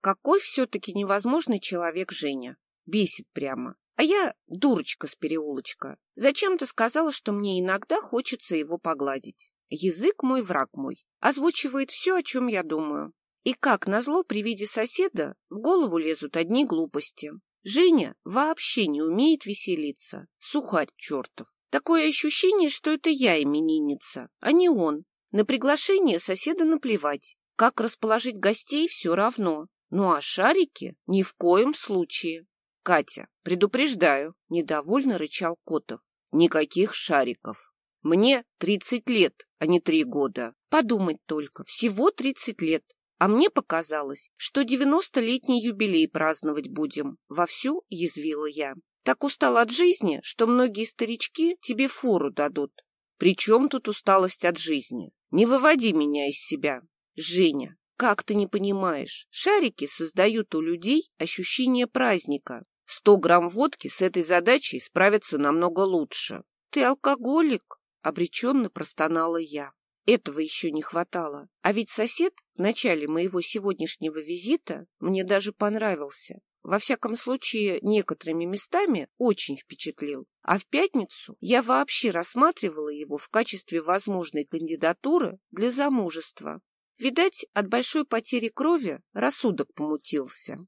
Какой все-таки невозможный человек Женя. Бесит прямо. А я дурочка с переулочка. Зачем-то сказала, что мне иногда хочется его погладить. Язык мой, враг мой. Озвучивает все, о чем я думаю. И как назло при виде соседа в голову лезут одни глупости. Женя вообще не умеет веселиться. Сухарь чертов. Такое ощущение, что это я именинница, а не он. На приглашение соседу наплевать. Как расположить гостей все равно. Ну а шарики ни в коем случае. Катя, предупреждаю, недовольно рычал Котов. Никаких шариков. Мне тридцать лет, а не три года. Подумать только, всего тридцать лет. А мне показалось, что девяностолетний юбилей праздновать будем. Вовсю язвила я. Так устал от жизни, что многие старички тебе фору дадут. При чем тут усталость от жизни? Не выводи меня из себя. Женя, как ты не понимаешь, шарики создают у людей ощущение праздника. Сто грамм водки с этой задачей справятся намного лучше. Ты алкоголик? Обреченно простонала я. Этого еще не хватало. А ведь сосед в начале моего сегодняшнего визита мне даже понравился. Во всяком случае, некоторыми местами очень впечатлил. А в пятницу я вообще рассматривала его в качестве возможной кандидатуры для замужества. Видать, от большой потери крови рассудок помутился.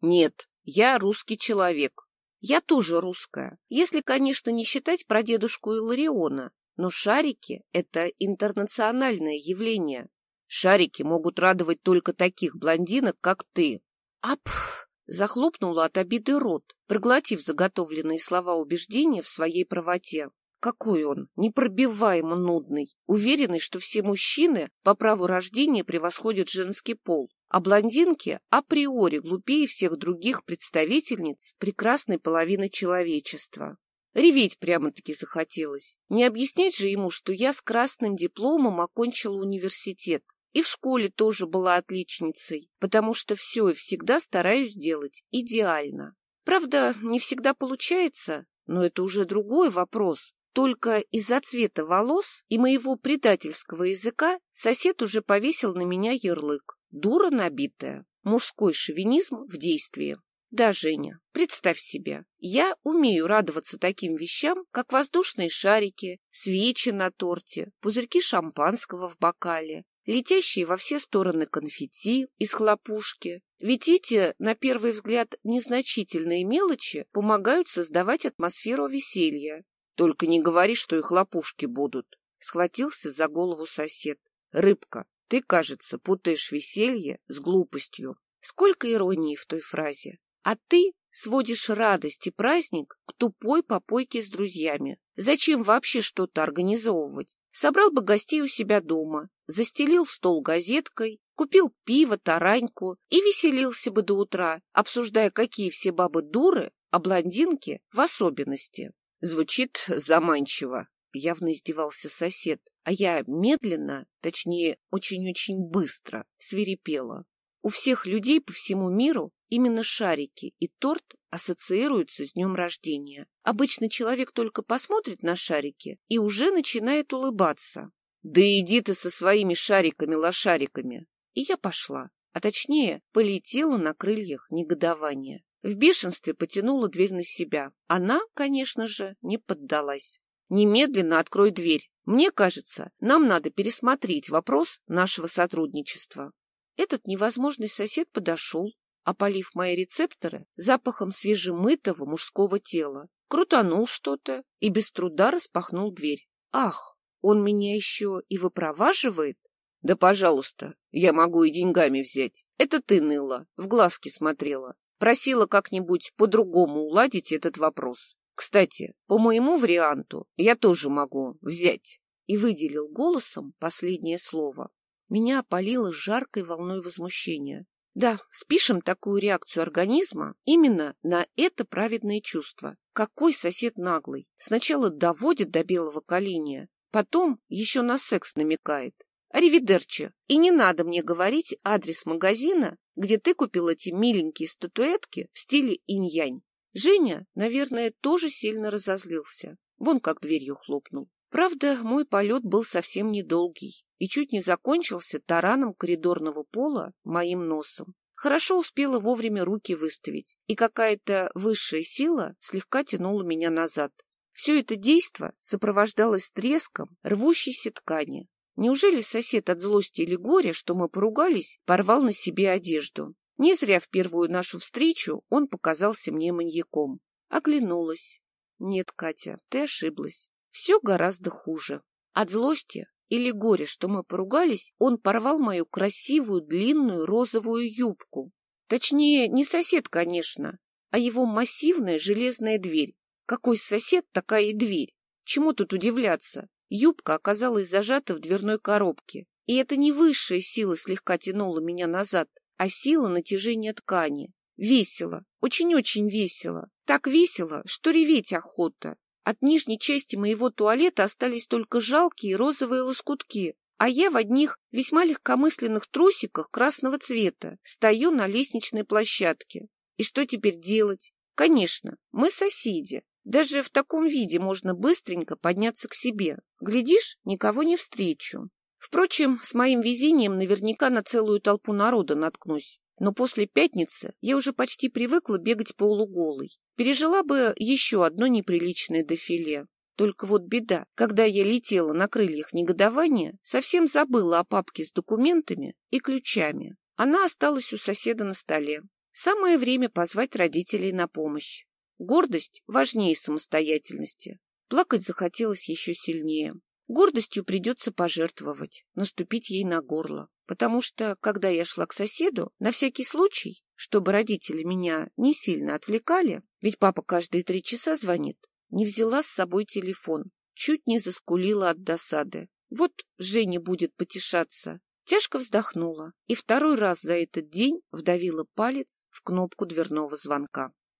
Нет, я русский человек. Я тоже русская, если, конечно, не считать прадедушку Илариона. Но шарики — это интернациональное явление. Шарики могут радовать только таких блондинок, как ты. Апф! Захлопнула от обиды рот, проглотив заготовленные слова убеждения в своей правоте. Какой он, непробиваемо нудный, уверенный, что все мужчины по праву рождения превосходят женский пол, а блондинки априори глупее всех других представительниц прекрасной половины человечества. Реветь прямо-таки захотелось. Не объяснять же ему, что я с красным дипломом окончила университет. И в школе тоже была отличницей, потому что все и всегда стараюсь делать идеально. Правда, не всегда получается, но это уже другой вопрос. Только из-за цвета волос и моего предательского языка сосед уже повесил на меня ярлык. Дура набитая. Мужской шовинизм в действии. Да, Женя, представь себе, я умею радоваться таким вещам, как воздушные шарики, свечи на торте, пузырьки шампанского в бокале, летящие во все стороны конфетти из хлопушки. Ведь эти, на первый взгляд, незначительные мелочи помогают создавать атмосферу веселья. Только не говори, что и хлопушки будут. Схватился за голову сосед. Рыбка, ты, кажется, путаешь веселье с глупостью. Сколько иронии в той фразе. А ты сводишь радость и праздник к тупой попойке с друзьями. Зачем вообще что-то организовывать? Собрал бы гостей у себя дома, застелил стол газеткой, купил пиво, тараньку и веселился бы до утра, обсуждая, какие все бабы дуры, а блондинки в особенности. Звучит заманчиво. Явно издевался сосед, а я медленно, точнее, очень-очень быстро свирепела. У всех людей по всему миру именно шарики и торт ассоциируются с днем рождения. Обычно человек только посмотрит на шарики и уже начинает улыбаться. «Да иди ты со своими шариками-лошариками!» И я пошла, а точнее полетела на крыльях негодования. В бешенстве потянула дверь на себя. Она, конечно же, не поддалась. «Немедленно открой дверь. Мне кажется, нам надо пересмотреть вопрос нашего сотрудничества». Этот невозможный сосед подошел, опалив мои рецепторы запахом свежемытого мужского тела, крутанул что-то и без труда распахнул дверь. «Ах, он меня еще и выпроваживает?» «Да, пожалуйста, я могу и деньгами взять. Это ты ныла, в глазки смотрела. Просила как-нибудь по-другому уладить этот вопрос. Кстати, по моему варианту я тоже могу взять. И выделил голосом последнее слово. Меня опалило жаркой волной возмущения. Да, спишем такую реакцию организма именно на это праведное чувство. Какой сосед наглый. Сначала доводит до белого коленя, потом еще на секс намекает. Аривидерчи. И не надо мне говорить адрес магазина, где ты купил эти миленькие статуэтки в стиле инь-янь. Женя, наверное, тоже сильно разозлился. Вон как дверью хлопнул. Правда, мой полет был совсем недолгий и чуть не закончился тараном коридорного пола моим носом. Хорошо успела вовремя руки выставить, и какая-то высшая сила слегка тянула меня назад. Все это действо сопровождалось треском рвущейся ткани. Неужели сосед от злости или горя, что мы поругались, порвал на себе одежду? Не зря в первую нашу встречу он показался мне маньяком. Оглянулась. Нет, Катя, ты ошиблась. Все гораздо хуже. От злости или горя, что мы поругались, он порвал мою красивую длинную розовую юбку. Точнее, не сосед, конечно, а его массивная железная дверь. Какой сосед, такая и дверь. Чему тут удивляться? Юбка оказалась зажата в дверной коробке. И это не высшая сила слегка тянула меня назад, а сила натяжения ткани. Весело, очень-очень весело. Так весело, что реветь охота. От нижней части моего туалета остались только жалкие розовые лоскутки, а я в одних весьма легкомысленных трусиках красного цвета стою на лестничной площадке. И что теперь делать? Конечно, мы соседи. Даже в таком виде можно быстренько подняться к себе. Глядишь, никого не встречу. Впрочем, с моим везением наверняка на целую толпу народа наткнусь. Но после пятницы я уже почти привыкла бегать полуголой. Пережила бы еще одно неприличное дефиле. Только вот беда, когда я летела на крыльях негодования, совсем забыла о папке с документами и ключами. Она осталась у соседа на столе. Самое время позвать родителей на помощь. Гордость важнее самостоятельности. Плакать захотелось еще сильнее. Гордостью придется пожертвовать, наступить ей на горло. Потому что, когда я шла к соседу, на всякий случай, чтобы родители меня не сильно отвлекали, ведь папа каждые три часа звонит, не взяла с собой телефон, чуть не заскулила от досады. Вот Женя будет потешаться. Тяжко вздохнула и второй раз за этот день вдавила палец в кнопку дверного звонка.